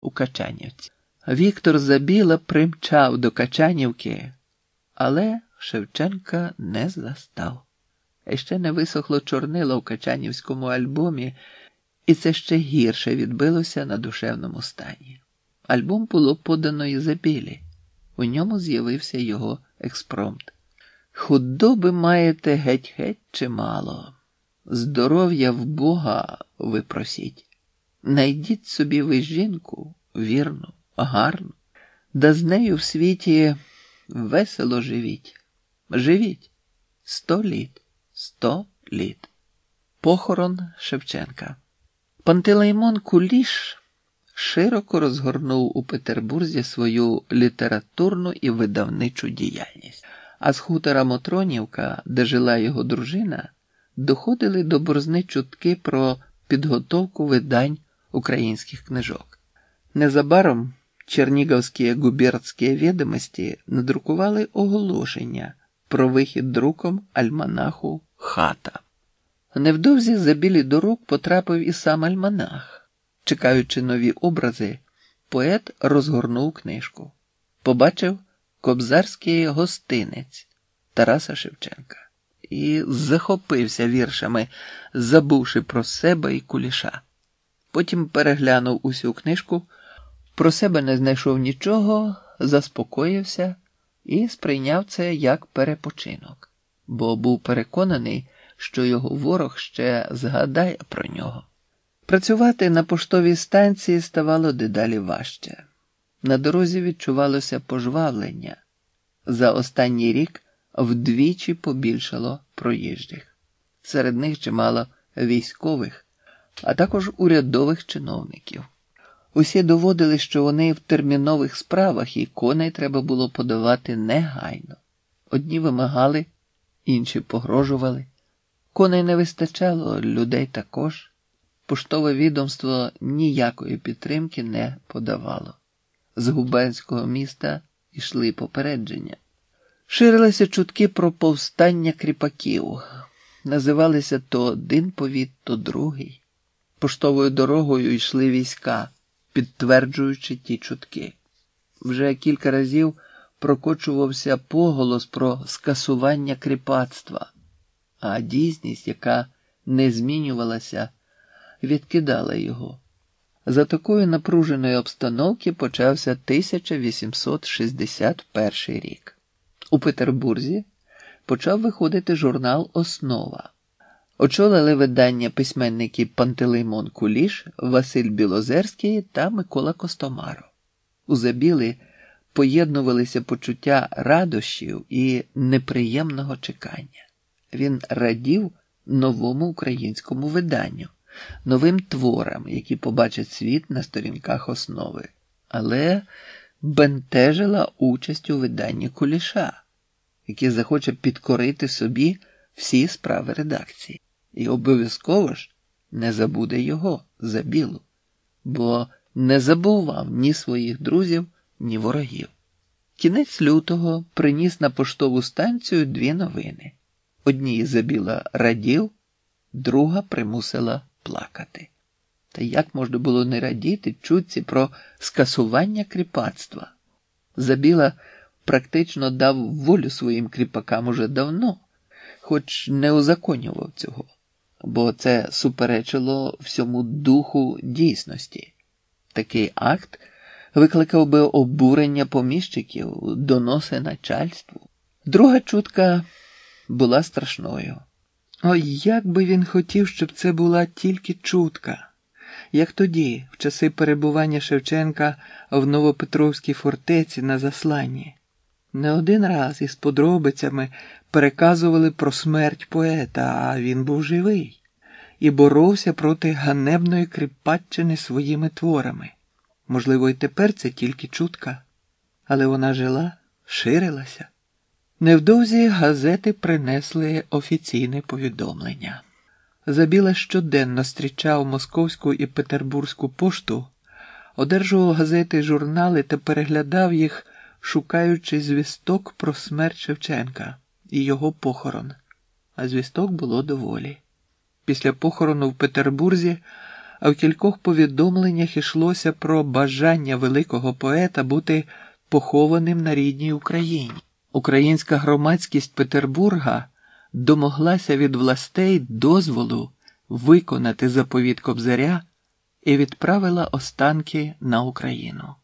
у Качанівці. Віктор Забіла примчав до Качанівки, але Шевченка не застав. І ще не висохло чорнило в Качанівському альбомі, і це ще гірше відбилося на душевному стані. Альбом було подано Ізабілі. У ньому з'явився його експромт. Худоби маєте геть-геть чимало. Здоров'я в Бога ви просіть. Найдіть собі ви жінку вірну, гарну, да з нею в світі весело живіть. Живіть сто літ, сто літ. Похорон Шевченка. Пантелеймон Куліш широко розгорнув у Петербурзі свою літературну і видавничу діяльність, а з хутора Мотронівка, де жила його дружина, доходили до борзни чутки про підготовку видань українських книжок. Незабаром чернігівські губернські відомості надрукували оголошення про вихід друком альманаху Хата. Невдовзі за білі до рук потрапив і сам альманах. Чекаючи нові образи, поет розгорнув книжку. Побачив кобзарський гостинець Тараса Шевченка і захопився віршами, забувши про себе і куліша. Потім переглянув усю книжку, про себе не знайшов нічого, заспокоївся і сприйняв це як перепочинок, бо був переконаний, що його ворог ще згадає про нього. Працювати на поштовій станції ставало дедалі важче. На дорозі відчувалося пожвавлення. За останній рік вдвічі побільшало проїжджих. Серед них чимало військових, а також урядових чиновників. Усі доводили, що вони в термінових справах і коней треба було подавати негайно. Одні вимагали, інші погрожували. Коней не вистачало, людей також. Поштове відомство ніякої підтримки не подавало. З губенського міста йшли попередження. Ширилися чутки про повстання кріпаків, називалися то один повіт, то другий. Поштовою дорогою йшли війська, підтверджуючи ті чутки. Вже кілька разів прокочувався поголос про скасування кріпацтва, а дійсність, яка не змінювалася, відкидала його. За такої напруженої обстановки почався 1861 рік. У Петербурзі почав виходити журнал Основа. Очолили видання письменники Пантелеймон Куліш, Василь Білозерський та Микола Костомаро. У забіли поєднувалися почуття радощів і неприємного чекання. Він радів новому українському виданню, новим творам, які побачать світ на сторінках основи, але бентежила участь у виданні Куліша, який захоче підкорити собі всі справи редакції. І обов'язково ж не забуде його за білу, бо не забував ні своїх друзів, ні ворогів. Кінець лютого приніс на поштову станцію дві новини. Одній забіла радів, друга примусила плакати. Та як можна було не радіти чутці про скасування кріпацтва? Забіла практично дав волю своїм кріпакам уже давно, хоч не узаконював цього бо це суперечило всьому духу дійсності. Такий акт викликав би обурення поміщиків, доноси начальству. Друга чутка була страшною. Ой, як би він хотів, щоб це була тільки чутка, як тоді, в часи перебування Шевченка в Новопетровській фортеці на засланні. Не один раз із подробицями переказували про смерть поета, а він був живий і боровся проти ганебної кріпаччини своїми творами. Можливо, і тепер це тільки чутка, але вона жила, ширилася. Невдовзі газети принесли офіційне повідомлення. Забіла щоденно зустрічав московську і петербурзьку пошту, одержував газети журнали та переглядав їх, шукаючи звісток про смерть Шевченка і його похорон, а звісток було доволі. Після похорону в Петербурзі а в кількох повідомленнях йшлося про бажання великого поета бути похованим на рідній Україні. Українська громадськість Петербурга домоглася від властей дозволу виконати заповіт Кобзаря і відправила останки на Україну.